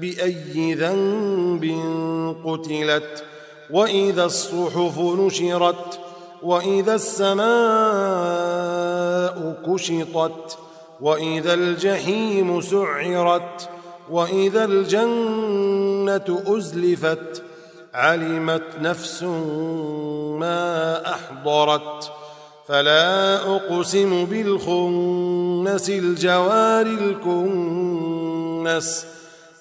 بأي ذنب قتلت وإذا الصحف نشرت وإذا السماء كشطت وإذا الجحيم سعرت وإذا الجنة أزلفت علمت نفس ما أحضرت فلا أقسم بالخنس الجوار الكنس